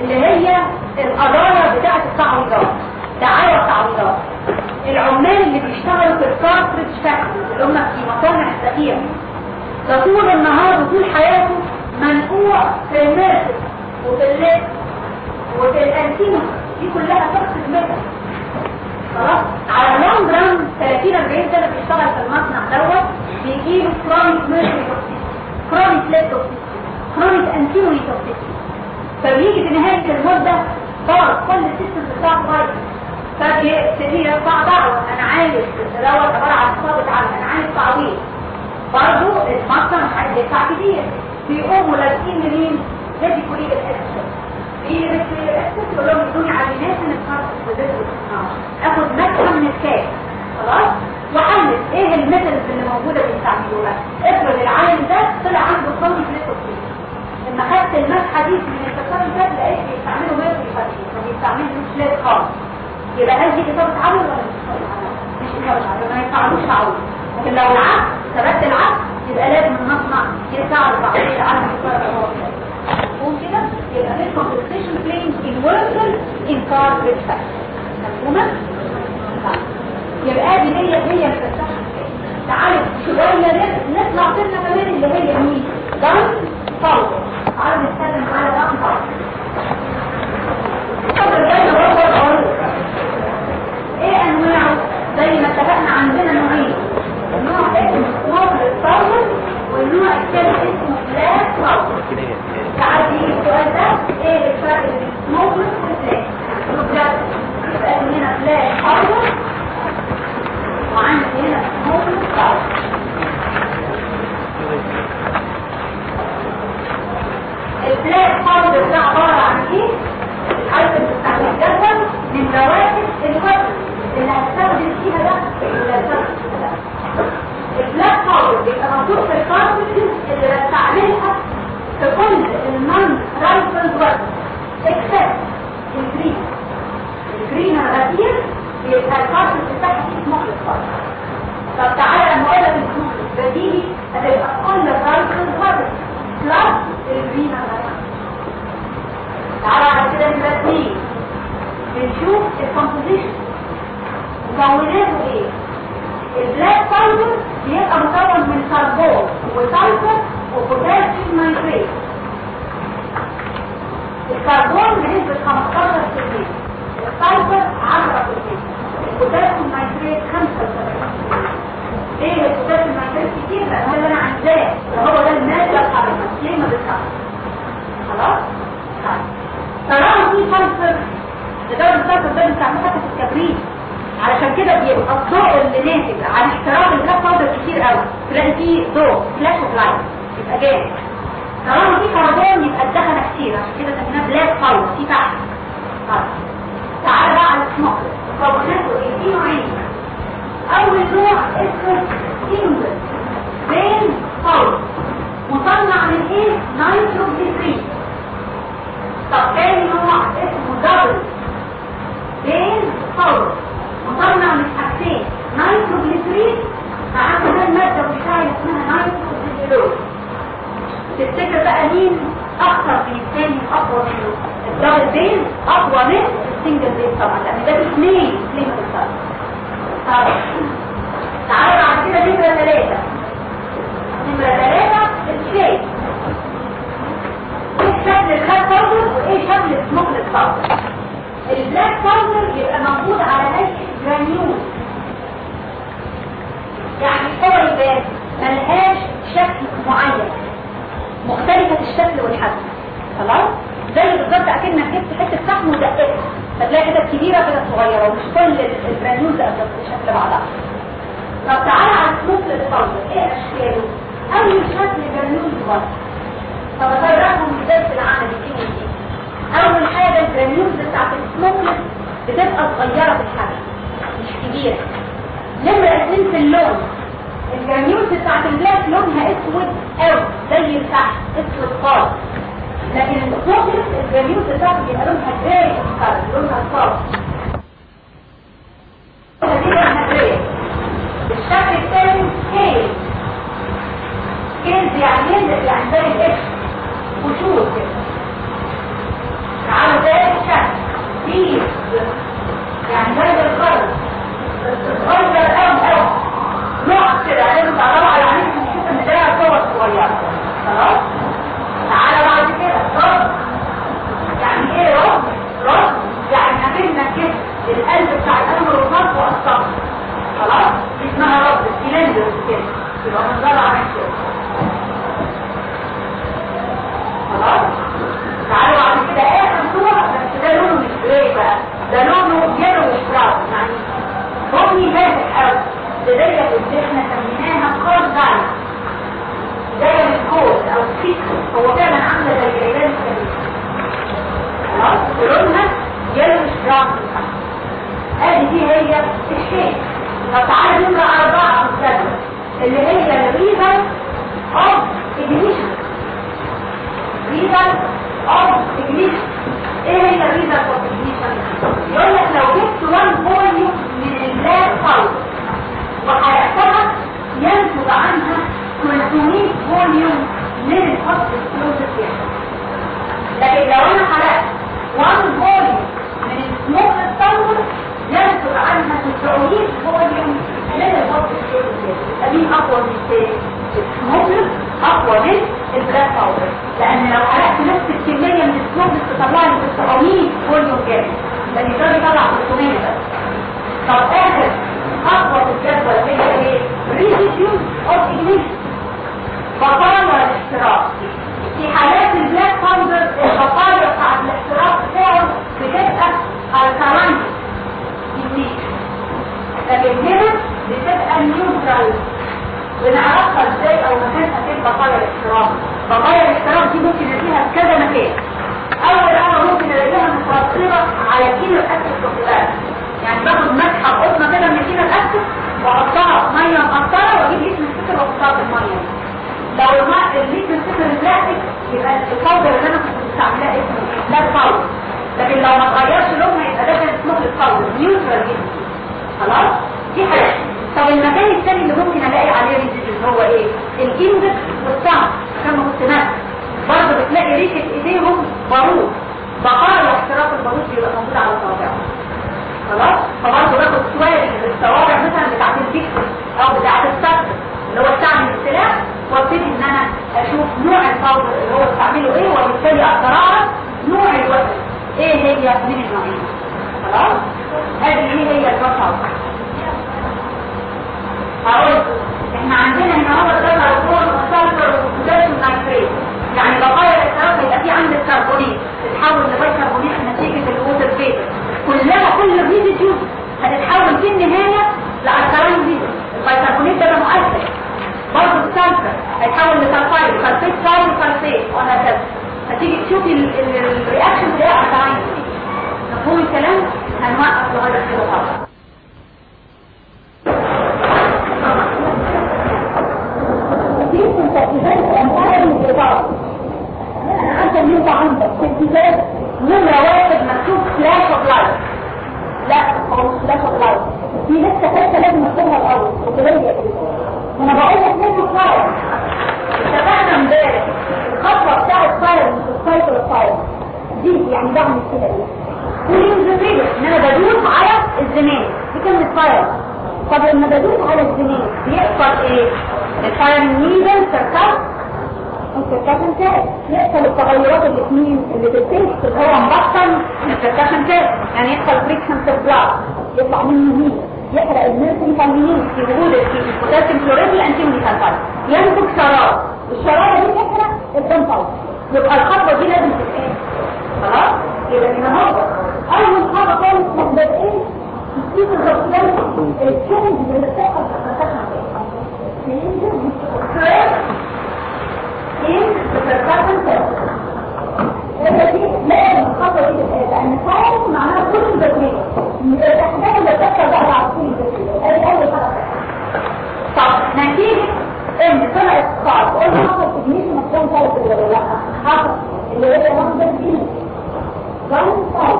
اللي هي القضايا بتاعة التعويضات دعاوي التعويضات العمال اللي بيشتغلوا في ال cartridge factory اللي هم في مصانع الذخيره ده طول النهار وطول حياته منقوع في ال mercury وفي ال lead وفي ال antimony دي كلها تحت ال mercury خلاص؟ على ال long run 30 40 سنة بيشتغل في المصنع دوت بيجيله chronic mercury كرونيك ليبتوكسيس كرونيك انتينوي توكسيس فبيجي في نهاية المده خلاص كل السيستم بتاعه بايظ فبيبتدي يرفع دعوه أنا عايز دوت عبارة عن صابت عمل أنا عايز تعويض. برضه مش عايز يدفع كتير. بيقوموا لازقين منين؟ هذه كلية الاسس في يقول لهم ادوني عينات الكارت الصدر آخد مسحه من الكاس. خلاص؟ وحلل إيه الميثودز اللي موجودة بيستعملوها افرض العالم ده طلع عنده صوت ليكوسيس لما خدت المسحه دي من الكسار ده لقيت بيستعملوا ميركوري فاتي ما بيستعملوش ليد خالص. يبقى هل دي اصابه عمل ولا مش اصابه عمل؟ مش اصابه عمل ما ينفعلوش تعويض لكن لو العكس ثبت العكس يبقى لازم المصنع يساعد بعضيه على مفهوم كده؟ يبقى في in worker in car risk مفهومة؟ يبقى دي هي هي الفلسفه تعالوا شوية نطلع علشان كده بيبقى الضوء اللي ناتج عن احتراق ال black powder كتير قوي. تلاقي فيه ضوء flash of light يبقى جامد طالما في كربون يبقى الدخنه كتير. عشان كده سميناه black powder في تحت تعال بقى على السموك مكوناته إيه نوعين أول نوع اسمه single base powder مصنع من إيه؟ نيتروجليسرين طب تاني نوع اسمه double base powder مصنع من حاجتين نيتروجليسرين مع كمان ماده مشتعله اسمها نيتروجليسرول تفتكر بقى مين أكثر من الثاني أقوى منه ال double base؟ أقوى من ال single base طبعا. لأن ده اثنين ستادي طبعا. تعالوا بعد كده نمرة ثلاثة نمرة ثلاثة ال shape. إيه شكل ال black powder وإيه شكل ال smokeless powder ال black powder يبقى موجود على هيئه granule يعني هو يبان ملهاش شكل معين. مختلفة الشكل والحجم. خلاص زي بالظبط أكنك جبت حتة فحم ودقتها فتلاقي حتت كبيرة كده صغيرة ومش كل ال granule ده شكل بعضها. طب تعالى على ال smokeless powder إيه اشكاله أول شكل granule صغير طب افرقهم إزاي في العمل الكيميائي أول حاجة ال granules بتاعت السموك بتبقى صغيرة في الحجم. كبيرة نمرة اتنين في اللون ال granules بتاعت ال black لونها اسود قوي زي الفحم أسود خالص. لكن ال smokeless ال granules بتاعته بيبقى لونها gray خالص لونها صافي الشكل الثاني سكيل سكيل يعني إيه؟ يعني زي الإكس. خشوش كده. على ذلك الشكل. بيز يعني زي الخرز تتغير أم أم نقص العلم تعرف على عينيك نشوف إن ده صور صغيرة خلاص. تعالى بعد كده. صور يعني إيه رد رد يعني قابلنا كده. القلب بتاع الأمر والنص والصبر. خلاص. اسمها رد السلندر كده. يبقى منظرها عامل كده. خلاص. تعالوا بعد كده. آخر صورة بس ده لونه مش جراي بقى. ده لونه بني ناتج أو بداية اللي إحنا سميناها كار دايت داية الكود أو السيكس هو فعلا عاملة زي العلاج الكبير خلاص ولونها يلو شراك ادي دي هي الشيك طب تعالى نمرة أربعة مستقبل اللي هي الريبل اوف اجنيشن ريفر اوف اجنيشن إيه هي الريبل اوف اجنيشن؟ يقول لك لو جبت 1.5 البلاك باودر وحرقتها ينتج عنها 300 volume من ال hot explosive لكن لو أنا حرقت 1 volume من السموك التنور ينتج عنها 900 volume من ال hot explosive دي أقوى من السموك أقوى من ال black powder لأن لو حرقت نفس الكمية من السموك تطلع لي 900 volume جامد. ده بيطلع 300 بس. طب آخر اقوى في في حالات ال black powder البقايا بتاعت الاحتراق بتاعه بتبقى alkaline لكن هنا بتبقى neutral بنعرفها إزاي أو مكانها فين بقايا الاحتراق. بقايا الاحتراق دي ممكن نلاقيها في كذا مكان. أول ممكن الاقيها متوصله على كيلو الاكل الشوكولاته يعني باخد مسحه قطنة كده من كيلو الاكل واحطها مية مقطره وأجيب ليتر السكر واحطها في المية. لو الماء الليتر السكر البلاستيك يبقى الباودر اللي أنا كنت مستعملاه اسمه بلاك باودر لكن لو ما اتغيرش لونها يبقى ده كان اسمه الباودر نيوترال جدا. خلاص؟ دي حاجة. طب المكان الثاني اللي ممكن ألاقي عليه ريزيديوز هو إيه؟ الاندكس والصمت عشان ما كنت نفس برضه بتلاقي ريحة إيديهم بارود. بقايا احتراق البارود بيبقى موجود على صوابعهم خلاص؟ فبرضه باخد شوية الصوابع مثلا بتاعت البيكسل أو بتاعت السكر اللي هو بتاع الاستلاف وابتدي إن أنا أشوف نوع الباودر اللي هو بستعمله إيه وبالتالي أقدر أعرف نوع الوزن إيه هي من النوعين؟ خلاص؟ هذه إيه هي الباودر هقول إحنا عندنا هنا هو ده الكربون وال sulfur وال potassium nitrate يعني بقايا الاحتراق يبقى في عندك كربونيت تتحول لبيكربونيت نتيجة ال water vapor كلها كل ال residues هتتحول في النهاية ل alkaline residues البيكربونيت ده مؤثر. برضه ال sulfur هيتحول ل sulfide sulfite سايد و sulfite وهكذا. هتيجي تشوفي ال reaction بتاع alkaline مفهوم الكلام؟ هنوقف لغايه كده خالص. تركيزات أمثال إن أنت عندك تركيزات نمرة واحد مكتوب فلاش اوف لايت لا هو مش فلاش اوف لايت في لسه حتة لازم اكتبها الأول وتبين أنا بقول لك منه فاير اتفقنا امبارح. الخطوة بتاعت فاير السايكل فاير دي يعني بعمل كده إيه والانزيميل إن أنا بدوس على الزمان دي كلمة فاير طب لما بدوس على الزمان بيحصل إيه؟ الفاير نيدل سيركل السكاشن تاعي يحصل التغيرات الاثنين اللي اللي هو مبطن السكاشن تاني يعني يحصل فريكشن في البلاط يطلع منه مين؟ يحرق النيرسين فالمين في وجود البوتاسيوم كلوريد الانتيموني سلفايد ينتج شراب الشرارة دي تحرق الدم فوق يبقى الخطوة دي لازم تتقال خلاص؟ يبقى النهارده اول حاجة خالص. مبدا إيه تسيب الرسول الشغل اللي بتحصل في السكاشن in the percussion test لازم الخطوه دي لأن فاهم معناها كل البكتيريا الاحداث اللي بتحصل بقى على البكتيريا ادي أول حاجة طب نتيجة؟ ان طلعت صعب قلنا حصل تجنيس مفهوم ثالث ولا لا؟ حصل. اللي هي واحدة دي ظن صعب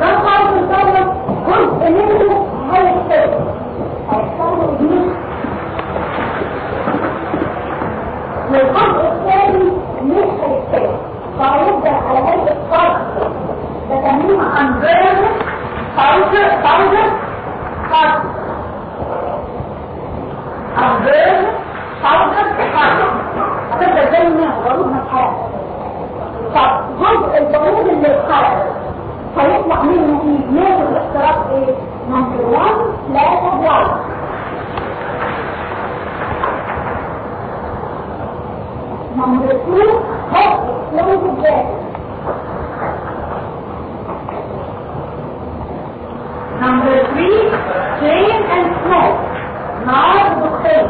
ظن صعب جزء منه هيحصل هيحصل له والجزء الثاني مش هيحصل فهيبدأ على هيئة فرق بسميها unburdened powder powder powder unburdened powder powder هتبدأ زي ما غروب ما اتحرق طب جزء البارود اللي اتحرق هيطلع منه إيه؟ ناتج الاحتراق إيه؟ نمبر 1 ثلاثة بلايت نمبر 2 هوت اكسبلوزيف جاز number three flame and smoke نار ودخان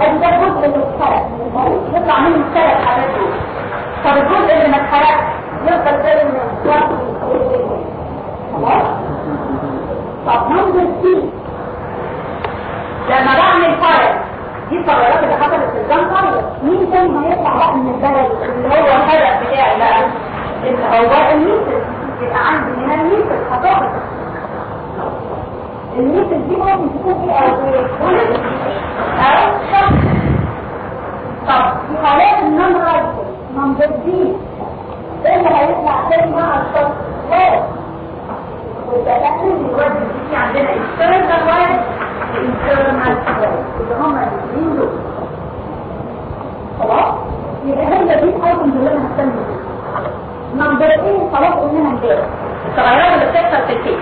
ادي ده الجزء اللي اتحرق يطلع منه الثلاث حاجات دول طب الجزء اللي ما اتحرقش يفضل زي ما خلاص طب number C لما بعمل دي التغيرات اللي حصلت في الجنطة مين تاني هيطلع بقى من ال barrel اللي هو الهدف بتاعي بقى اللي هو الميتر يبقى عندي هنا الميتر هتقعد الميتر دي ممكن تكون إيه أو إيه أو شخص طب في حالات النون رايتر نمبر دي إيه اللي هيطلع تاني مع الشخص واحد والتأكد الوزن دي عندنا external wire internal wire اللي هما الاثنين دول خلاص يبقى هي دي الايتمز اللي أنا هستنى نمبر إيه خلاص قلنا امبارح التغيرات اللي بتحصل في الكيس.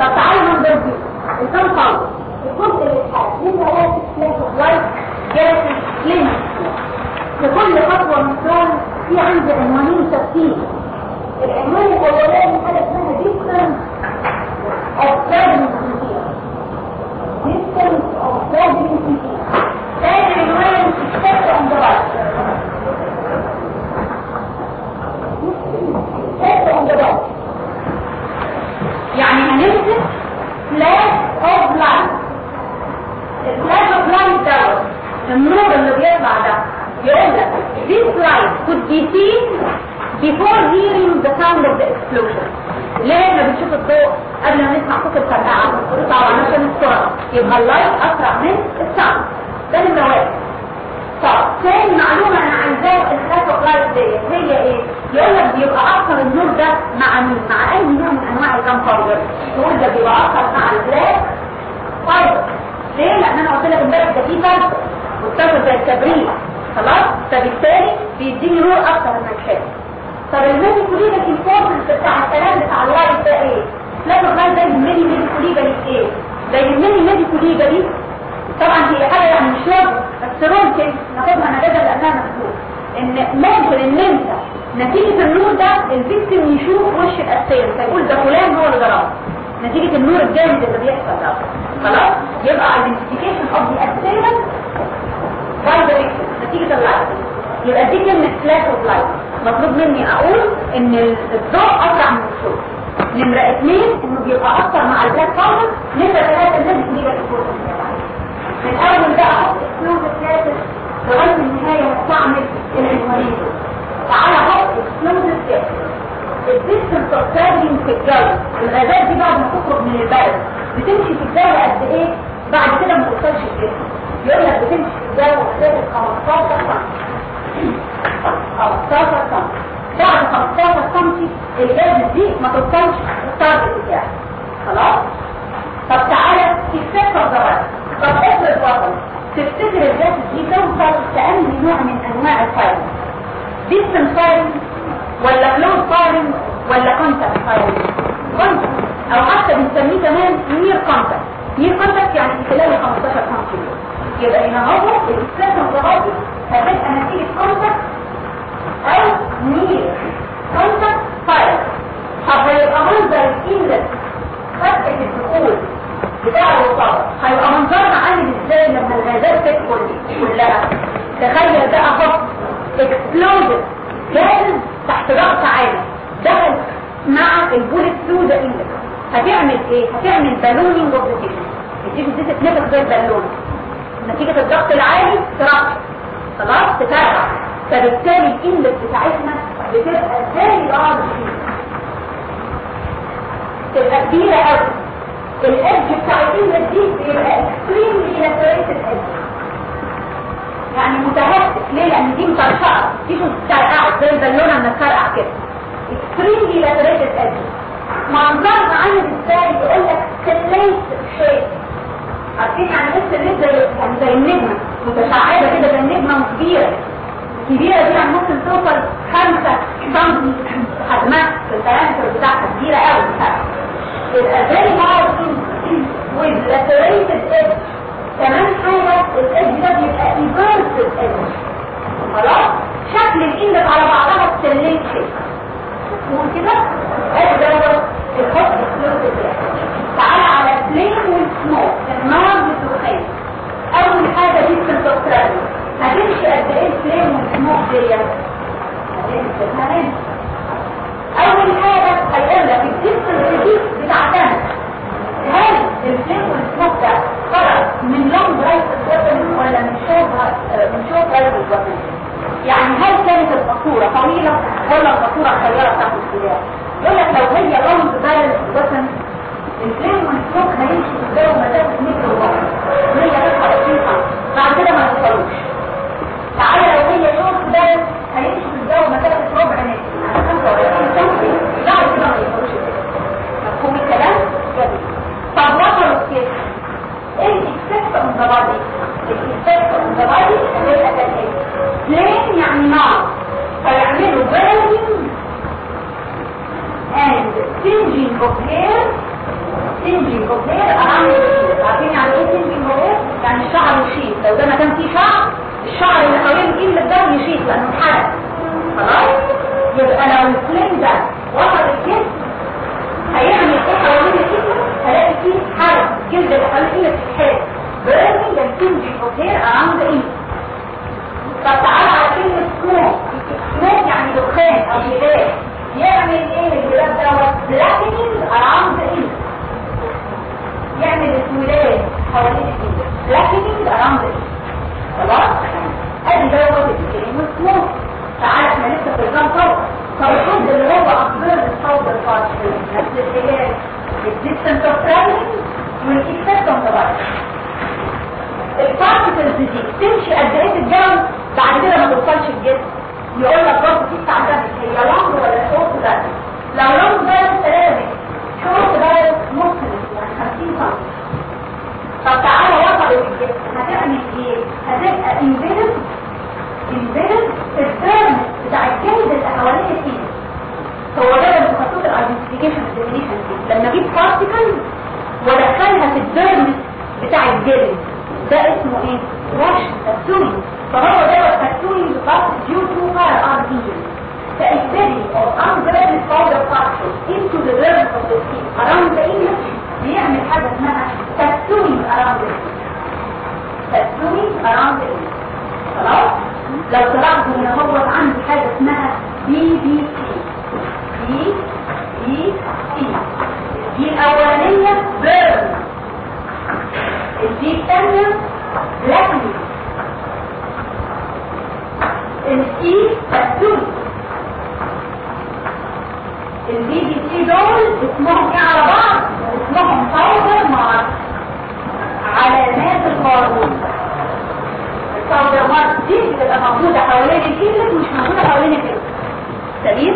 طب تعالى نمبر دي الكم خالص. الجزء اللي اتحرق مين هو سلاش لايت جاس كلينك في كل خطوة من في عندي عنوانين ثابتين العنوان الأولاني حاجة اسمها distance of traveling frontier distance of traveling frontier تاني عنوان step on the right step on the right يعني هنمسك فلاش اوف لايت الفلاش اوف لايت دوت ده يقول لك this light could be seen before hearing the sound of the explosion. إحنا بنشوف الضوء قبل ما نسمع صوت الفرقعه طبعا عشان السرعه يبقى ال light أسرع من ال sound. ده نمره واحد طب تاني معلومة أنا عايزاه ال flash of light ديت. هي إيه؟ يقول لك بيبقى أكثر النور ده مع مين؟ مع أي نوع من أنواع ال gun powder؟ يقول ده بيبقى أكثر مع ال black powder. ليه؟ لأن أنا قلت لك امبارح ده فيه فرق متصل زي التبريد. خلاص؟ فبالتالي بيديني نور أكثر من الشاشه طب ال medicolegal importance بتاع الكلام بتاع ال light ده إيه؟ of light ده يهمني medicolegal إيه؟ ده يهمني medicolegal دي؟ طبعا هي حاجة يعني مش لازم بس ممكن ناخدها نتيجة لأنها مكتوب إن ممكن ان انت نتيجة النور ده ال victim يشوف وش ال assailant فيقول ده فلان هو اللي ضربه نتيجة النور الجامد اللي بيحصل ده. خلاص؟ يبقى identification of the assailant victim نتيجة اللايت يبقى دي كلمة flash of light مطلوب مني أقول إن الضوء اسرع من الصوت نمرة اثنين إنه بيبقى أكتر مع البلاك فاوندر نمرة ثلاثة الناس بتيجي من أول بقى أحط اسلوب الثالث لغاية النهاية هستعمل العنوانين تعالى أحط اسلوب الثالث الديستنس اوف في الجو. الغازات دي بعد ما تخرج من البلد. بتمشي في الجو قد إيه؟ بعد كده ما توصلش الجسم يقول لك بتمشي الجو مسافه 15 سم 15 سم بعد 15 سم الجاز دي ما توصلش ال target بتاعك خلاص؟ طب تعالى تفتكر ضرر طب افرض وطن تفتكر الجاز دي توصل لأنهي نوع من أنواع ال firing distance firing ولا close firing ولا contact firing contact أو حتى بنسميه كمان near contact near contact يعني خلال 15 سم يبقى هو الاستاذ الضغطي هتبقى نتيجة contact أو near contact firing طب هيبقى منظر ال inlet فتحة الدخول بتاع الرصاص هيبقى منظرنا عامل إزاي لما الغازات تدخل كلها؟ تخيل بقى hot explosive gas تحت ضغط عالي. دخل مع ال bullet through the inlet هتعمل إيه؟ هتعمل ballooning of the tissue ال tissue دي تتنفخ زي البالون. نتيجة الضغط العالي ترقص خلاص؟ تفرقع فبالتالي الاندكس بتاعتنا بتبقى زي الأرض تبقى كبيرة قوي ال edge بتاع الاندكس دي بيبقى extremely lacerated edge يعني متهتك ليه؟ لأن دي مطرشقه دي بتفرقع زي البالونة لما تفرقع كده. extremely lacerated edge منظرها عامل إزاي يقول لك stellate shape عارفين يعني إيه stellate زي زي النجمة متشعبة كده زي النجمة كبيره كبيرة دي يعني ممكن توصل 5 سم حجمها في ال diameter بتاعها كبيرة قوي يبقى زي ما with lacerated edge. كمان حاجة الإدج ده بيبقى inverted edge. خلاص؟ شكل الإندك على بعضها شيء ممكن كده. ادي تعال فلوس تعالى على البلين والسموك المرض بالدخان اول حاجة دي في الدكتور هتمشي قد إيه البلين والسموك ديت اول حاجة هيقول لك الجسم دي بتاعتنا هل البلين والسموك ده خرج من لونج رايت الوطن ولا من شوط من شوط رايت الوطن يعني هل كانت الفاتورة طويله ولا الفاتورة قصيره بتاعت السياره يقول لك لو هي لونج بالانس وزن الفليم والسموك هيمشي الجو مسافه متر ونص 129 سم بعد كده ما يوصلوش تعالى لو هي شورت بالانس هيمشي الجو مسافه ربع متر يعني 25 سم بعد كده ما يوصلوش مفهوم الكلام؟ طب وصلوا كده إيه ال effect on the body ال effect on the body flame يعني نار hair singeing of hair around the inlet عارفين يعني إيه of hair؟ يعني الشعر يشيط لو ده مكان فيه شعر الشعر اللي حوالين الايد ده يشيط لأنه اتحرق. خلاص؟ يبقى لو الفلين ده وصل الجسم هيعمل إيه؟ حوالين الايد هلاقي فيه حرق. جلد اللي حوالين الايد بتتحرق singeing of hair around the ears طب تعالى على كلمة سموك. سموك يعني دخان أو هلال يعمل إيه الهلال دوت around the ear يعمل اسودان حوالين الايد around the ear خلاص؟ أدي دوت الكلمة سموك تعالى إحنا لسه في الجام طبعا طب الحد اللي هو اكبر الصوت الفارسي نفس الهلال الديستنس اوف ترافلينج والاكسبت اوف ذا البارتكلز دي تمشي قد إيه في الجو بعد كده ما توصلش الجسم. يقول لك برضه في تعتمد هي لونج ولا لو بس 3 متر شورت نص متر يعني 50 سم طب تعالى وصلوا للجسم هتعمل إيه؟ هتبقى انفيرد في الدرم بتاع الجلد اللي حوالين الايد هو ده اللي خطوط الايدنتيفيكيشن ديفينيشن لما أجيب بارتكل وادخلها في الدرم بتاع الجلد. ده اسمه إيه؟ رش تكتوني فهو ده to firearm injury فالبدي of unbreaded powder particles into the nerve of the skin around the ear بيعمل حاجة اسمها tattooing around the inlet tattooing around the inlet خلاص؟ لو طلعت من هو عندي حاجة اسمها B B T ال B دي الأولانية burning ال B الثانية blackening ال T tattooing البي بي سي دول اسمهم إيه على بعض؟ اسمهم باودر مارك علامات البارود الباودر مارك دي بتبقى موجودة حوالين الكلمة مش موجودة حوالين الكلمة سليم؟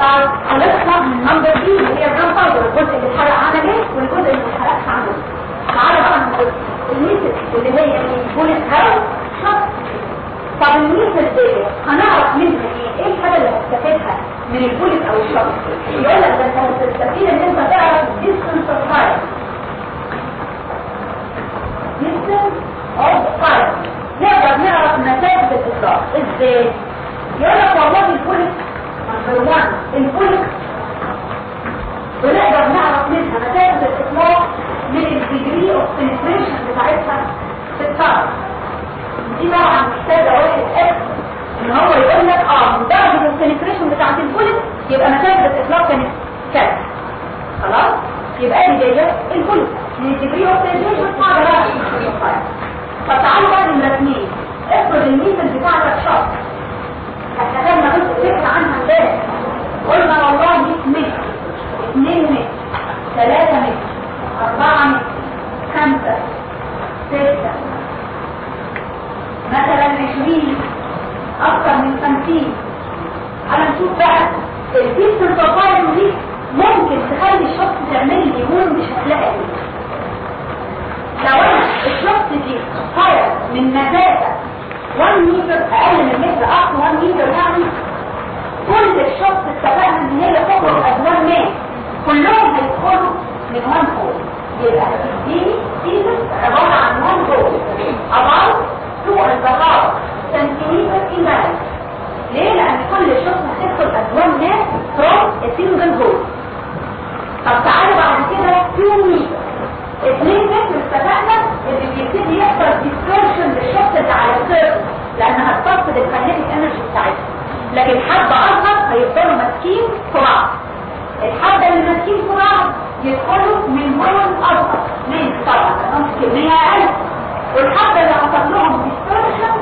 طب خلصنا من نمبر دي اللي هي الجام باودر الجزء اللي اتحرق عمل إيه والجزء اللي ما اتحرقش عمل إيه تعالى بقى الميثل اللي هي بوليس هاوس طب ال missile دي هنعرف منها إيه؟ إيه الحاجة اللي هتستفيدها من ال bullet أو ال shot يقول لك ده أنت هتستفيد إن أنت تعرف distance of fire distance of fire نقدر نعرف مسافه الإطلاق. إزاي؟ يقول لك والله ال bullet number 1 ال bullet بنقدر نعرف منها مسافه الإطلاق من ال degree of penetration بتاعتها في الطرف. دي طبعا محتاجه واحد إكس إن هو يقول لك آه من درجة البنتريشن بتاعت البوليت يبقى مسافه الاطلاق كانت كذا خلاص؟ يبقى دي جاية البوليت من الديجري اوف بنتريشن على درجه البوليت طب تعالوا بقى للاثنين افرض الميثل بتاعتك شخص إحنا كنا قلت فكره عنها امبارح. قلنا والله 100 متر 2 متر 3 متر أربعة متر خمسة. ستة. مثلا عشرين أكثر من خمسين على نشوف بقى الديستنس اوف دي ممكن تخلي الشخص تعمل لي يمون بشكلها إيه لو أنا الشخص دي فاير من مسافة 1 متر أقل من متر اقصى 1 متر يعني كل الشخص اتفقنا ان هي تخرج ازوان ماء كلهم هيدخلوا من وان هول يبقى دي سيزن عبارة عن وان هول about diameter ليه؟ لأن كل شخص هتدخل أزوان ناس a single hole طب تعالوا بعد كده 2 متر 2 متر اتفقنا اللي بيبتدي يحصل distortion للشخص اللي على السيرفس لأنها هتفقد بتاعتها. لكن حبة أصغر هيفضلوا ماسكين في الحبة اللي ماسكين في يدخلوا من هون أكبر من طبعا. كمية أقل والحد اللي حصل لهم ديستورشن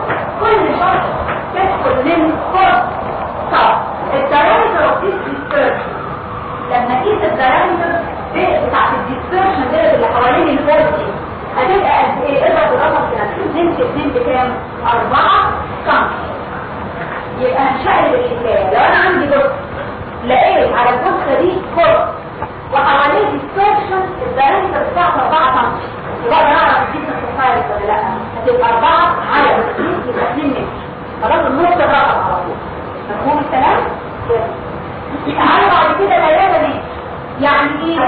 كل شخص تدخل من كورس طب الدايمتر اوف ديس لما قيس الدايمتر بتاعت الديستورشن ديت اللي حوالين الكورس هتبقى قد إيه؟ اضرب الرقم كام زنت اتنين بكام؟ أربعة؟ سم يبقى هنشقلب الحكاية لو أنا عندي بص لقيت على البصه دي كورس وحواليه السيرشن البارامتر بتاعها 14 يبقى نعرف دي بروفايل ولا لأ. هتبقى 4 على يبقى 2 خلاص النقطه بقى على طول. مفهوم الكلام؟ طيب. تعالوا بعد كده العيادة دي يعني إيه؟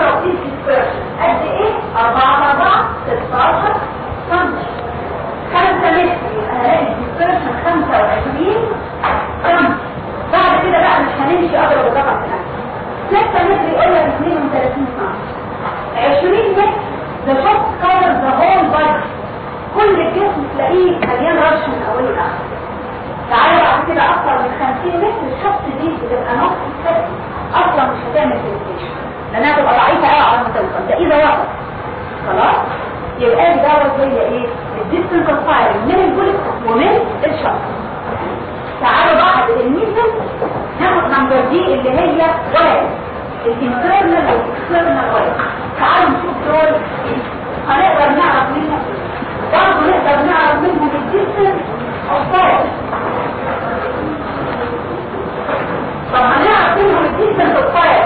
الروتين dispersion قد إيه 4 4 16 سم 5 متر هلاقي ال dispersion 25 سم بعد كده بقى مش هنمشي اضرب الرقم في 6 متر يقول لك 32 سم 20 متر ده cover the whole body كل الجسم تلاقيه مليان رش من اول لاخر تعالى بعد كده أكتر من 50 متر الشخص دي بتبقى نص السد أصلا مش هتعمل في فيزيشن لأنها تبقى ضعيفة قوي على ما توصل ده اذا وصل خلاص؟ يبقى دي دوت هي إيه؟ ال distance fire من ال bullet ومن ال shot تعالوا بعد الميزه ناخد number D اللي هي wad ال internal وال external wad تعالوا نشوف دول إيه؟ هنقدر نعرف منهم. برضه نقدر نعرف منهم ال distance of fire طب هنعرف منهم الديستنس اوف فاير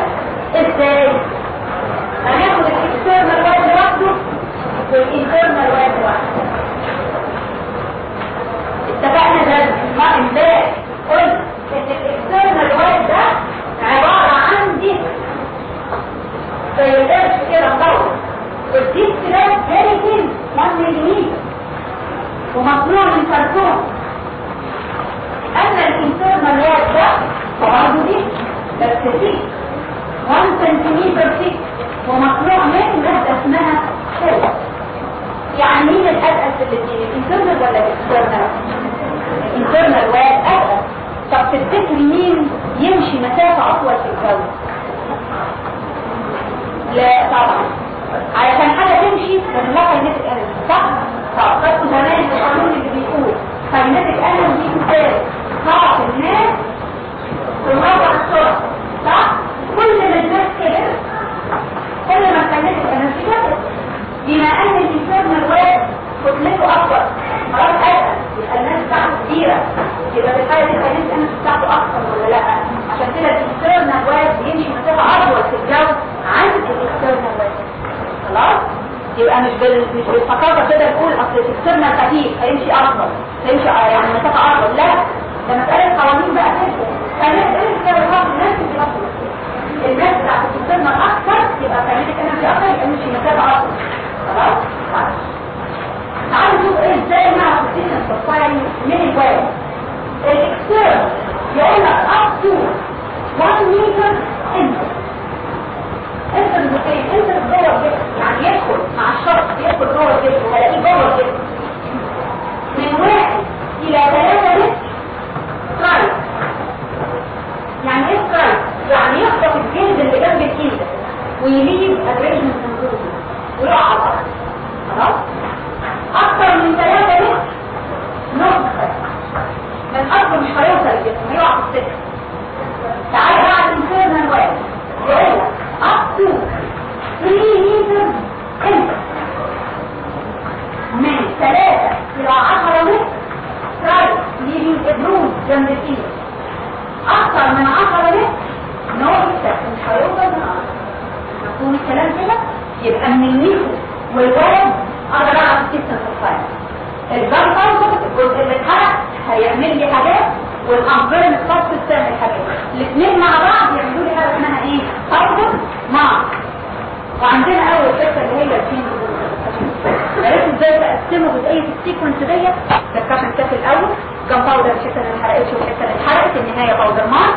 كده بتشوف الحته اللي اتحرقت النهايه باودرمان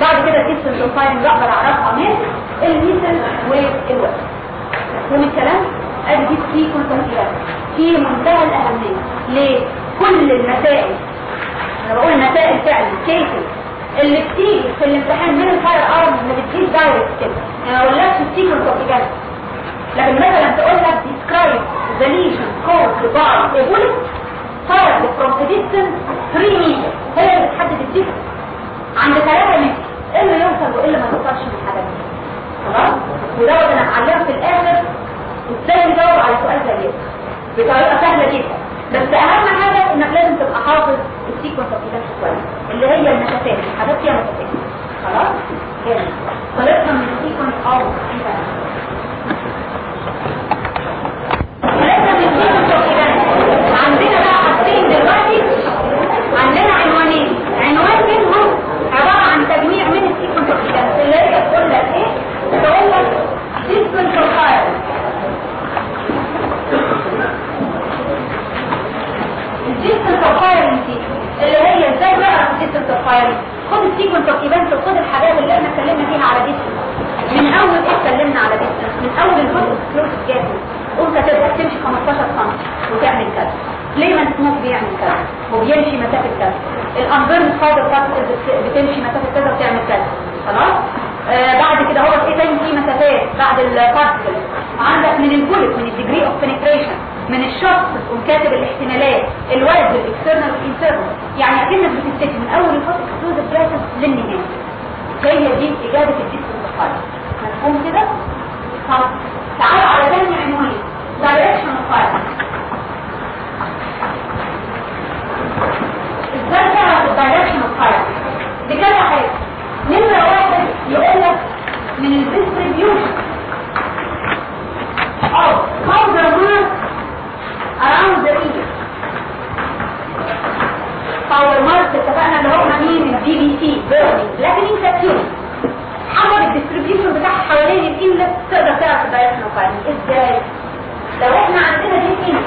بعد كده السيستم بروفايلنج أقدر أعرفها من الميتل والوقت مفهوم الكلام؟ أدي دي في كل تنفيذات في منتهى الأهمية. ليه؟ كل النتائج. أنا بقول نتائج فعلا. كيسز اللي بتيجي في الامتحان من الفاير ارم ما بتجيش دايركت كده. أنا ما أقولكش السيكول كومبليكيشن لكن مثلا تقول لك ديسكرايب ذا ليجن كوز باي بولت fired from distance 3 متر هي اللي بتحدد ال distance عند 3 متر إيه اللي يوصل وايه اللي ما يوصلش من الحاجات دي خلاص ودوت أنا هعلمك في الآخر. إزاي نجاوب على سؤال زي كده بطريقة سهلة جدا. بس أهم حاجة إنك لازم تبقى حافظ ال sequence events كويس. اللي هي المسافات. الحاجات فيها مسافات. خلاص؟ جامد. خلصنا من ال sequence of events عندنا بقى حاجتين دلوقتي عندنا عنوانين عنوان منهم عبارة عن تجميع من ال sequence of events اللي هي تقول لك إيه تقول لك sequence of fire ال sequence اللي هي إزاي بقى ال sequence of خد ال sequence of events وخد الحاجات اللي إحنا اتكلمنا فيها على distance من أول إيه اتكلمنا على distance من أول الجزء close جاسم قلت هتبقى تمشي 15 سم وتعمل كذا. ليه ما سموك بيعمل كذا؟ وبيمشي مسافة كذا. الانبرن فايبر بتمشي مسافة كذا وتعمل كذا. خلاص؟ آه بعد كده هو إيه تاني؟ في مسافات بعد البارتكل عندك من البولت من الديجري أوف بنتريشن من الشخص تقوم كاتب الاحتمالات الوزن الاكسترنال والانترنال يعني أكنك بتستكشف من أول الفوت اكسكلوز بروسس للنهاية. هي دي إجابة الديسك الفايل مفهوم كده؟ طب تعالوا على تاني عنوان of fire إزاي تعرف ال direction of fire بكذا حاجة. نمرة واحد يقول لك من ال distribution of powder marks around the inlet powder marks اتفقنا اللي هم مين البي بي سي. لكن أنت تيوب حسب ال distribution بتاعها حوالين ال inlet تقدر تعرف of fire إزاي؟ لو إحنا عندنا دي inlet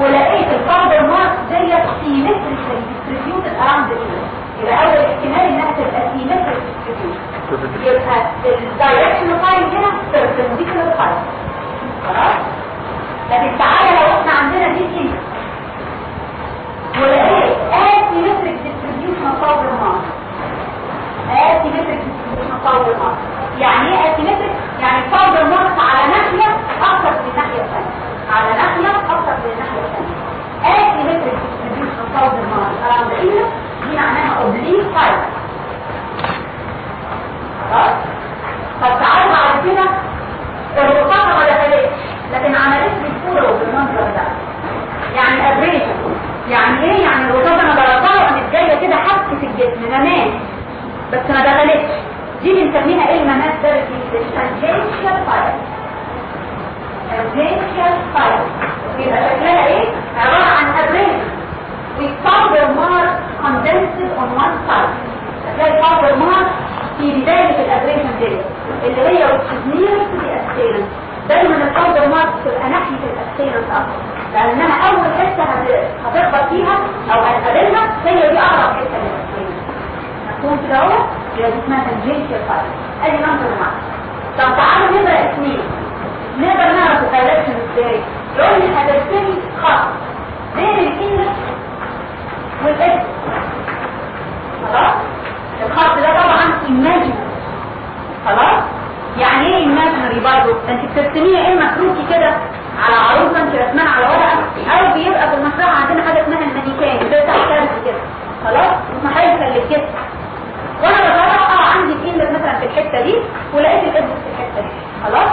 ولقيت ال powder mark ديت symmetrical distributed around يبقى أول احتمال إنها تبقى symmetric distributed يبقى ال direction fire هنا perpendicular fire خلاص؟ لكن تعالى لو إحنا عندنا دي كده ولقيت asymmetric distribution of powder mark asymmetric distribution of powder mark يعني إيه asymmetric يعني powder mark على ناحيه أكثر من الناحيه الثانية على ناحية أكثر من الناحية الثانية asymmetric distribution of powder marks around the inlet دي معناها oblique fire خلاص طب تعالوا بعد كده الرصاصة ما دخلتش لكن عملت لي furrow بالمنظر ده يعني abrasion يعني إيه يعني الرصاصة أنا ضربتها وقامت جاية كده حكت الجسم مماس بس ما دخلتش دي بنسميها إيه المماس ده ال tangential fire tangential fire يبقى شكلها إيه عبارة عن abrasion with powder mark condensed on one side هتلاقي powder mark في بداية ال abrasion دي اللي هي which is nearest to the assailant دايما ال powder mark تبقى ناحية ال assailant أكتر لانها اول حتة هتخبط فيها أو هتقابلها هي دي اقرب حتة لل assailant مفهوم كده اهو يبقى دي اسمها tangential fire ادي number معاك طب تعالوا نبدأ اثنين نقدر نعرف ال direction إزاي يقول لي هترسمي خط بين الانجلس والاكس خلاص الخط ده طبعا imaginary خلاص يعني إيه imaginary برضه انت بترسميه اما كروكي كده على عروسه انت رسمها على ورقه أو بيبقى في المسرح عندنا حاجة اسمها المانيكان زي بتاع الكارت كده خلاص محايسه للجسم وأنا بصراحه عندي ال inlet مثلا في الحته دي ولقيت الاكس في الحته دي خلاص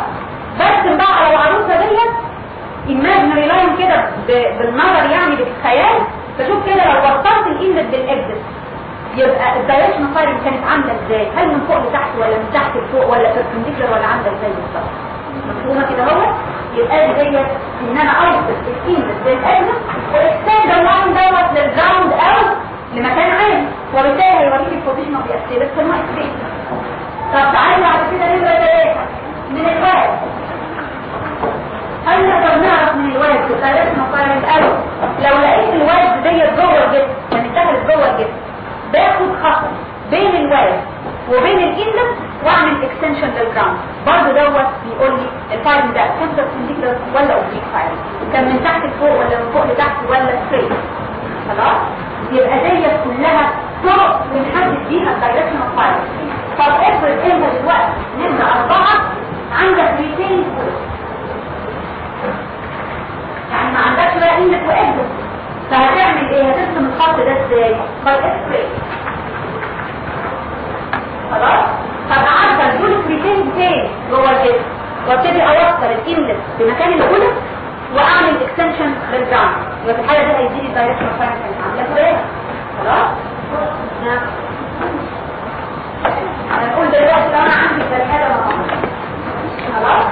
برسم بقى على العروسه ديت imaginary line كده بالنظر يعني بالخيال فشوف كده لو وصلت الاندكس بالاكسس يبقى ال direction fire كانت عامله إزاي هل من فوق لتحت ولا من تحت لفوق ولا perpendicular ولا عامله إزاي بالظبط مفهومه كده اهو يبقى دي ديت ان أنا اوصل الاندكس بالاكسس واكستند اللاين دوت لل ground أو لمكان عالي وبالتالي هيوريك ال position of the في النايت سبيس طب تعالوا بعد كده نمره ثلاثة من ال wad هل نقدر نعرف من ال wad بطريقه مقارنه الأول لو لقيت ال wad ديت جوه الجسم يعني دخلت جوه الجسم باخد خط بين ال wad وبين ال inlet وأعمل extension لل ground برضه دوت بيقول لي ال fire ده كان perpendicular ولا oblique fire. كان من تحت لفوق ولا من فوق لتحت ولا straight خلاص؟ يبقى ديت كلها طرق بنحدد بيها ال direction of fire. طب افرض انت دلوقتي نبدا أربعة؟ عندك 200 فوق يعني ما عندكش بقى انك واحدة فهتعمل إيه؟ هترسم الخط ده إزاي؟ باي إكس خلاص؟ عارفة الجول 200 فين؟ جوه الجسم وابتدي اوصل الانلت بمكان الأولى وأعمل اكستنشن للجامب يبقى في الحالة دي هيديني الدايركشن فاهم عاملة كده؟ خلاص؟ نعم. هنقول دلوقتي لو أنا عندي بني آدم اهو خلاص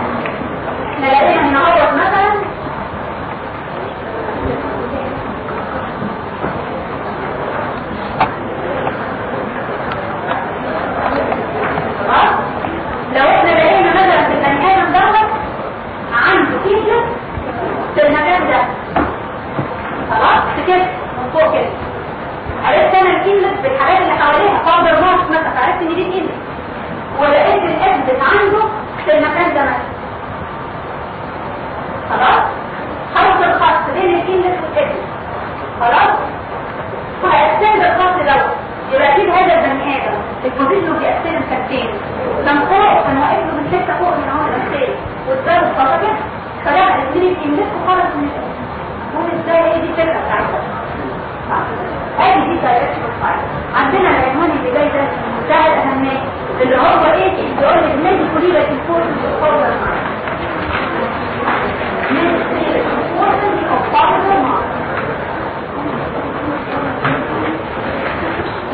إحنا لقينا هنا اهوت مثلا خلاص لو إحنا لقينا مثلا في البني آدم دوت عنده كيسه في المكان ده خلاص في كده من فوق كده عرفت أنا الكيلت بالحاجات اللي حواليها فاضل مارك مثلا عرفت ان دي كيلت ولقيت الاثبت عنده في المكان ده مثلا خلاص حط الخط بين الكيلت والاثبت خلاص وهيحتاج الخط دوت يبقى أكيد هذا البني آدم البوزيشن بيقسم حاجتين كان فوق كان واقف له حتة فوق من لمثال واتضرب خلاص كده فلا الاثنين الكيلت وخلص من هو إزاي هي دي الفكرة بتاعتها هذه دي دايركشن فايل عندنا العنوان اللي جاي ده منتهى الاهميه اللي هو إيه؟ يقول لك نادي كليه الفورس الفورس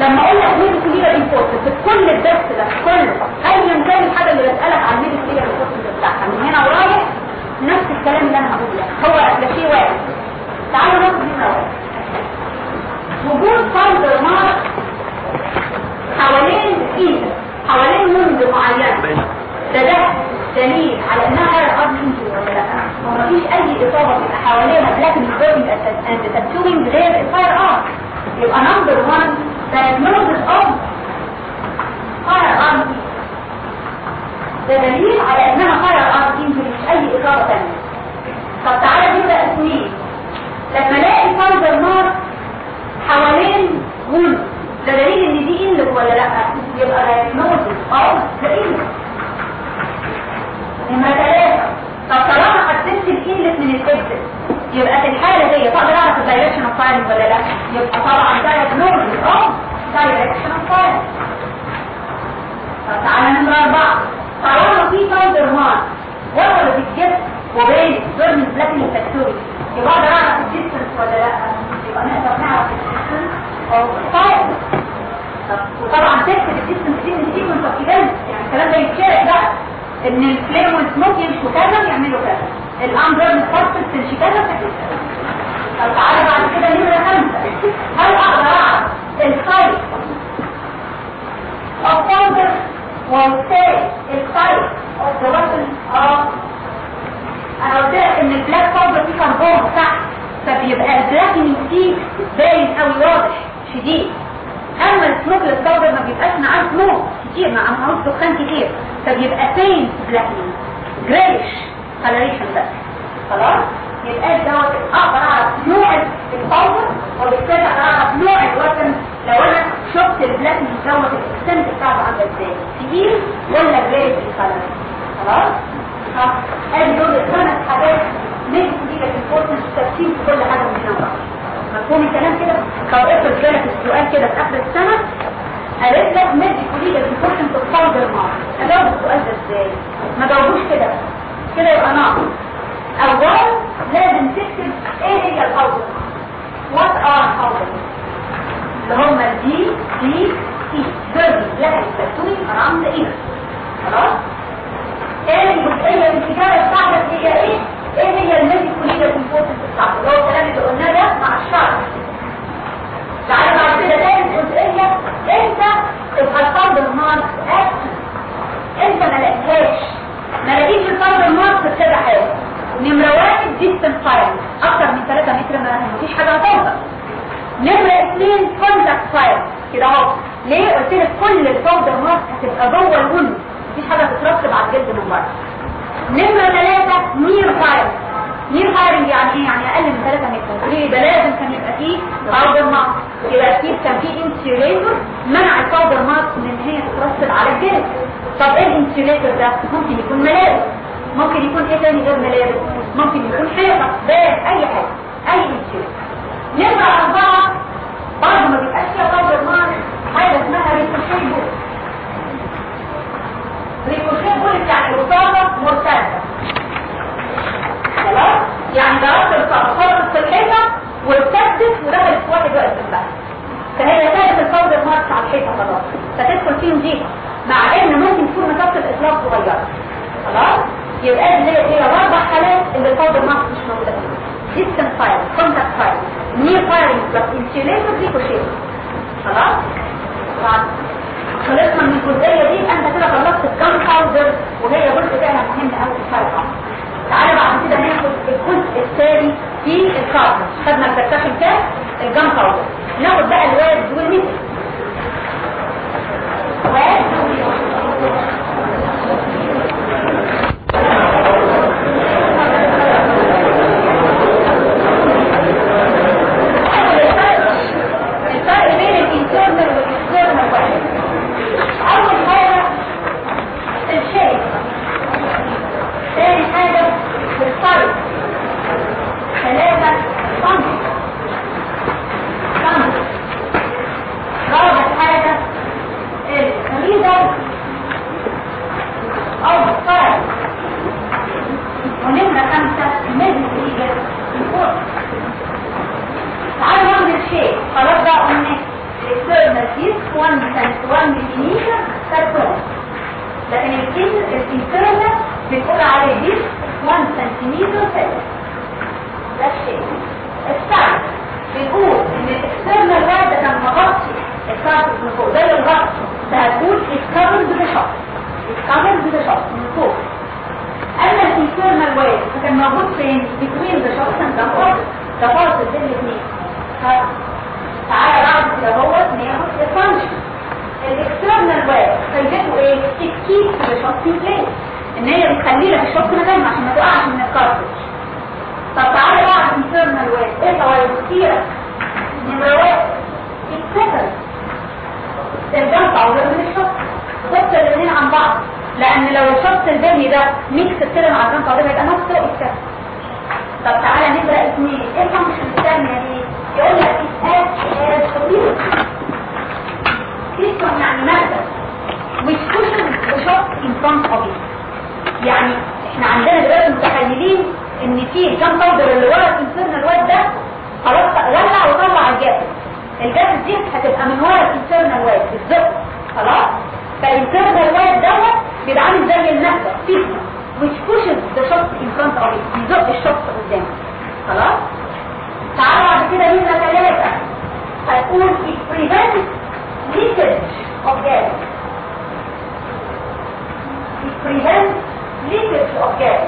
لما أقول لك ميد كليه الفورس في كل الدرس ده كله ايا كان الحاجة اللي بسألك عن ميد كليه الفورس بتاعها من هنا ورايح نفس الكلام اللي أنا هقوله. لك هو ده شيء واحد. تعالوا ناخد هنا واحد وجود فايبر مارك حوالين ايد حوالين منذ معينة ده ده دليل على إنها غير قبل ولا لا. ومفيش أي إصابة بتبقى حواليها بلاك الجوينج اند غير الفاير ارم يبقى نمبر 1 diagnosis of fire arm ده دليل على أنها fire arm injury مش أي اصابة ثانية طب تعالى نبدأ اثنين لما ألاقي powder mark حوالين wound ده دليل إن دي inlet ولا لأ؟ يبقى diagnosis of the inlet نمرة ثلاثة طب طالما حددت ال inlet من ال exit يبقى في الحالة دي تقدر اعرف ال direction of firing ولا لا؟ يبقى طبعا diagnosis of direction of firing طب تعالى نمرة أربعة. طالما في powder mark وصلت الجسم وبين ضمن blackening tattooing يبقى أقدر اعرف ال distance ولا لا؟ يبقى نقدر نعرف ال distance of ال fire وطبعا تكتب ال distance دي من sequence of events يعني الكلام ده يتشارك بقى. إن ال flame وال smoke يمشوا كذا ويعملوا كذا. تمشي كذا وتمشي كذا طب تعالى بعد كده نمرة خمسة هل أقدر أعرف ال type of powder وال type ال type of أنا قلت لك إن ال black powder فيه كربون تحت فبيبقى ال blackening فيه باين قوي واضح شديد. أما ال smokeless powder ما بيبقاش معاه سموك كتير مع معهوش دخان كتير فبيبقى فين blackening greyish coloration بس خلاص؟ يبقى دوت أقدر أعرف نوع ال powder وبالتالي أقدر أعرف نوع ال weapon لو أنا شفت ال blackening دوت ال extent بتاعته عامله إزاي؟ تقيل ولا greyish coloration خلاص؟ ادي دول الخمس حاجات مش دي ال importance ترتيب في كل حاجة من هنا؟ مفهوم الكلام كده؟ لو افرض جالك السؤال كده في آخر السنة قالت لك medicolegal importance of powder mark أجاوب السؤال ده إزاي؟ ما جاوبوش كده. كده يبقى ناقص. اولا لازم تكتب إيه هي الباودر وات ار باودر اللي هم الدي دي سي ديربي بلاك تاتوي اراوند إيه خلاص؟ إيه الجزئيه الانتجاريه بتاعتك؟ هي إيه؟ إيه هي الميديكوليجا كومبوزيت بتاعتك؟ اللي هو الكلام اللي قلناه ده مع الشرح تعالى بعد كده تاني جزئية. انت تبقى مارك اكشن انت ما لقيتهاش؟ لقيتش الفرد مارك في كذا حاجة. نمرة واحد ديستنس فايل أكتر من 3 متر ما فيش حاجة هتوصل. نمرة اثنين كونتاكت فايل كده أهو. ليه قلت لك كل الفوضى مارك هتبقى جوه الوند مفيش حاجة تترتب على الجلد من بره. نمرة ثلاثة نير فاير. نير فايرنج يعني إيه؟ يعني أقل من 3 متر. ليه؟ ده لازم كان يبقى فيه powder mark يبقى أكيد كان فيه insulator منع ال powder mark من إن هي تترسب على الجلد. طب إيه ال insulator ده؟ ممكن يكون ملابس. ممكن يكون إيه تاني غير ملابس؟ ممكن يكون حيطة باب أي حاجة. أي insulator نمرة أربعة. برضه ما بيبقاش فيها powder mark حاجة اسمها ricochet ball. ricochet ball يعني رصاصة مرتدة. خلاص؟ يعني ضربت خبطت في الحيطة وارتدت ودخلت في واحد واقف جنبها. فهي سابت ال powder mark على الحيطة خلاص. فتدخل فيه نضيفة مع إن ممكن تكون مسافة الإطلاق صغيرة. خلاص؟ يبقى دي هي الأربع حالات اللي ال powder mark مش موجودة فيها. distant fire contact fire near firing plus insulator ricochet خلاص؟ خلصنا من الجزئية دي. أنت كده خلصت ال gun powder وهي جزء فعلا مهم قوي في تعالى بعد كده ناخد الجزء الثاني في ال cartridge خدنا ال percussion cap ال gun ناخد بقى ال wad وال missile wad إن في ال gun powder اللي ورا ال internal wad ده خلاص ولع وطلع الجاز الجاز دي هتبقى من ورا ال internal wad بالظبط خلاص؟ فال internal wad دوت بيبقى عامل زي المادة piston which pushes the shot in front بيزق ال shot قدام خلاص؟ تعالوا بعد كده نمرة ثلاثة هتقول it prevents leakage of gas. It prevents leakage of gas.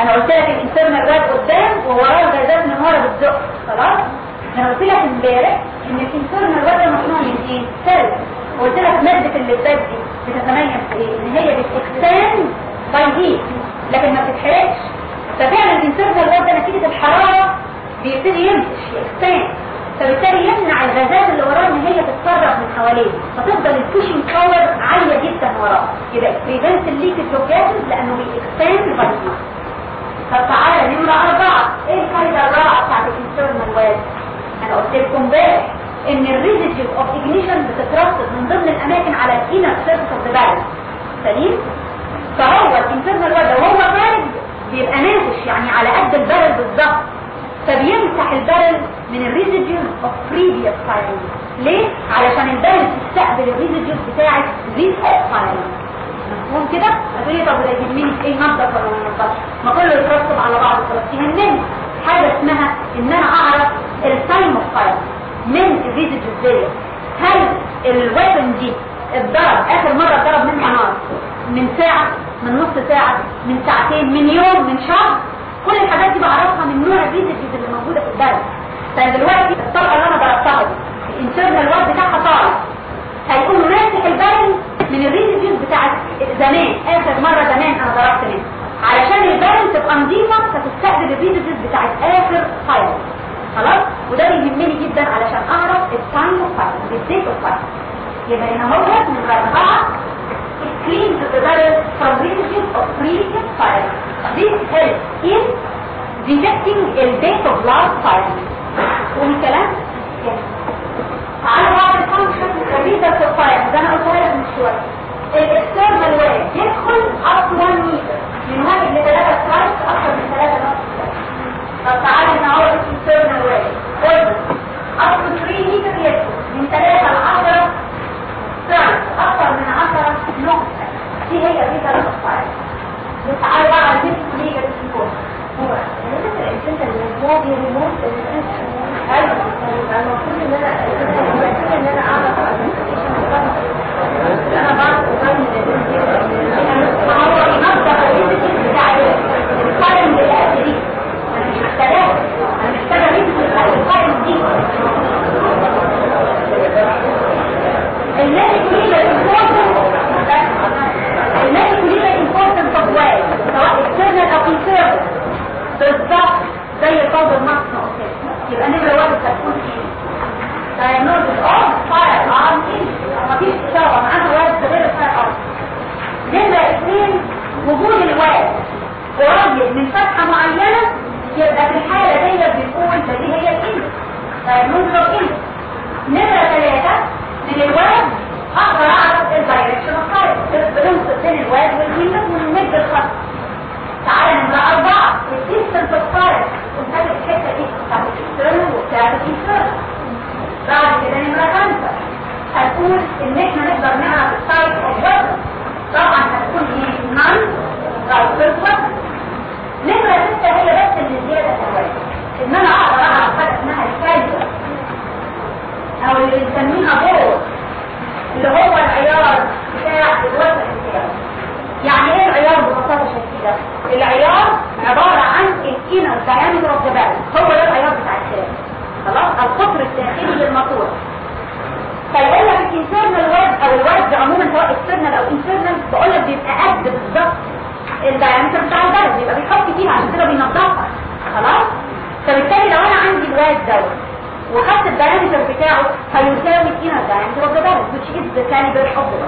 أنا قلت لك ال internal wad قدام ووراه الغازات من ورا بتزق خلاص؟ أنا قلت لك امبارح إن ال internal wad مصنوع من إيه؟ سيل وقلت لك مادة اللباد دي بتتميز في إيه؟ إن هي بت expand by heat لكن ما بتتحرقش ففعلا ال internal wad ده نتيجة الحرارة بيبتدي يمسش يكسان. فبالتالي يمنع الغازات اللي وراه إن هي تتسرب من حواليه. فتفضل ال pushing power عالية جدا وراه. يبقى prevent ال leakage of لأنه بيكسان الفيروس طب تعالى نمرة أربعة إيه الفايدة الرابعة بتاعت ال internal wad أنا قلت لكم امبارح إن ال residue of ignition بتترسب من ضمن الأماكن على ال inner surface of the سليم؟ فهو ال internal wad وهو خارج بيبقى نافش يعني على قد ال barrel بالظبط. فبيمسح ال barrel من ال residues of previous firing ليه؟ علشان ال barrel تستقبل ال residues بتاعت recent firing مفهوم كده؟ هتقولي طب ده في إيه نظف ولا ما؟ ما كله يترتب على بعض خلاص يهمني حاجة اسمها إن أنا أعرف ال time of fire من ال residues ديت هل ال weapon دي اتضرب؟ آخر مرة اتضرب منها نار من ساعة؟ من نص ساعة؟ من ساعتين؟ من يوم؟ من شهر؟ كل الحاجات دي بعرفها من نوع ال residues اللي موجودة في ال barrel. فدلوقتي الطلقة اللي أنا ضربتها ال internal wad بتاعها طالع هيقوم ماسح ال barrel من ال residues بتاعت زمان آخر مرة زمان أنا ضربت منها علشان ال barrel تبقى نظيفة فتستقبل ال residues بتاعت آخر fire خلاص وده بيهمني جدا علشان أعرف ال time of fire بال date of fire يبقى هنا هو نمرة اربعه it cleans the barrel from residues of previous fire. This helps in detecting the date of last fire. والكلام. تعالوا بعض الفانكشن الريزلت اوف فاير ده أنا قلتها لك من شوية. الاكسترنال وير يدخل to 1 meter من واحد لثلاثة سلايس أكثر من ثلاثة نص طب تعالى نعوض الاكسترنال وير قلنا to 3 meter يدخل. من 3 ل 10 سلايس أكثر من 10 نقطة. دي هي الريزلت اوف فاير تعالوا بقى على البيت ليه التليفون هو انت اللي بي ريموت أيوه المفروض إن أنا المفروض إن أنا اعرف أنا بعرف ما هو ينظف الريزك بتاع القائم بالآخر دي أنا مش محتاجاه أنا محتاجه ريزك القائم دي الناس كلها الناس كلها important of way سواء external أو internal بالظبط زي الفوض المصنع يبقى نمرة واحد هتكون إيه diagnosis of firearm injury مفيش إشارة معاها وارد غير firearm نمرة اثنين وجود الوارد قريب من فتحة معينة يبقى في الحالة دي بنقول ده دي هي الانجل diagnosis of injury نمرة ثلاثة من ال wad أقدر اعرف ال direction of fire بنوصل بين ال wad وال wounds ونمد الخط تعالى نمرة أربعة ال distance of fire بعد كده نمرة خمسة هتقول ان إحنا نقدر of طبعا نمرة ستة هي بس شوية ان أنا أقدر حاجة اسمها أو اللي بنسميها اللي هو العيار بتاع الوزن يعني إيه العيار ببساطة شديدة؟ العيار عبارة عن diameter of the barrel هو ده العيار بتاع الكلام. خلاص؟ القطر الداخلي للماسورة فيقول لك ال internal wad أو ال wad عموما سواء external أو internal بقول لك بيبقى قد بالظبط. الدايمتر بتاع البرد يبقى بيحط فيها عشان كده بينضفها خلاص؟ فبالتالي لو أنا عندي الواد دوت وخدت الدايمتر بتاعه هيساوي الانر diameter of the barrel which is the caliber of the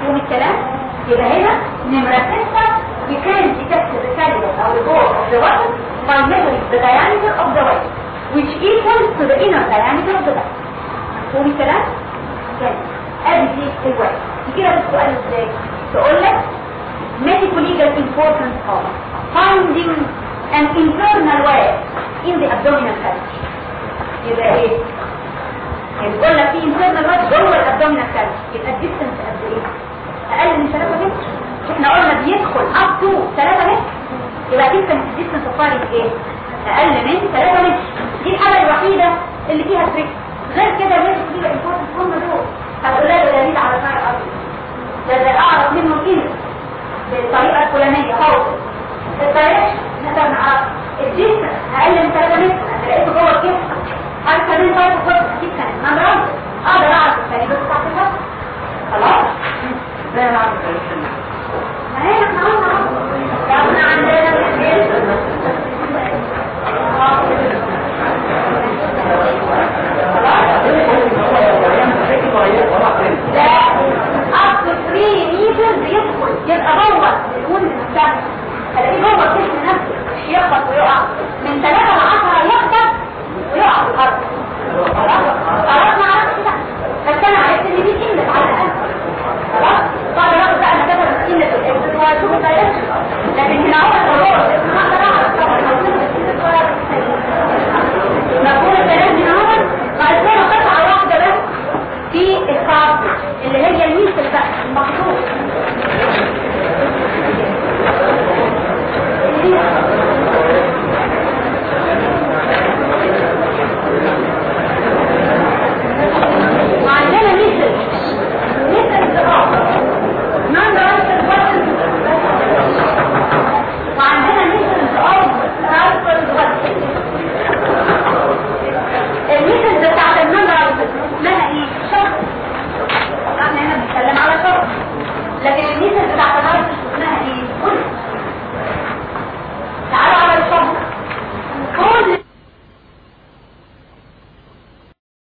مفهوم الكلام؟ يبقى هنا نمرة ستة you can detect the caliber or the bore of the weapon by measuring the diameter of the weapon which equals to the inner diameter of the weapon مفهوم الكلام؟ كده ادي دي الوقت يجي لك السؤال ازاي؟ تقول لك medical legal importance of finding an internal way in the abdominal cavity يبقى ايه؟ يقول لك في internal way جوه الابdominal cavity يبقى الديستنس قد ايه؟ اقل من 3 متر احنا قلنا بيدخل up to 3 متر يبقى distance of fire إيه أقل من 3 متر دي الحالة الوحيدة اللي فيها تريك. غير كده مش فيه امبورتنت هم دول هتقول لها ده على شعر الأرض. ده ده أعرف منهم إيه؟ بالطريقة الفلانية خالص الطريق مثلا الجسم أقل من 3 متر. لقيته جوه الجسم. عارفه مين طيب خالص أكيد كان. ممرض أقدر أعرف. الثاني بس بتاع كده خلاص؟ لا لا ما هي؟ إحنا قلنا إحنا عندنا. يخبط ويقع. من ثلاثة لعشرة يخبط ويقع في الأرض. خلاص ما عرفتش بس أنا عرفت إن دي قلة على الأقل خلاص؟ طبعا أنا بقى أنا كتب قلة الإنس لكن هنا هو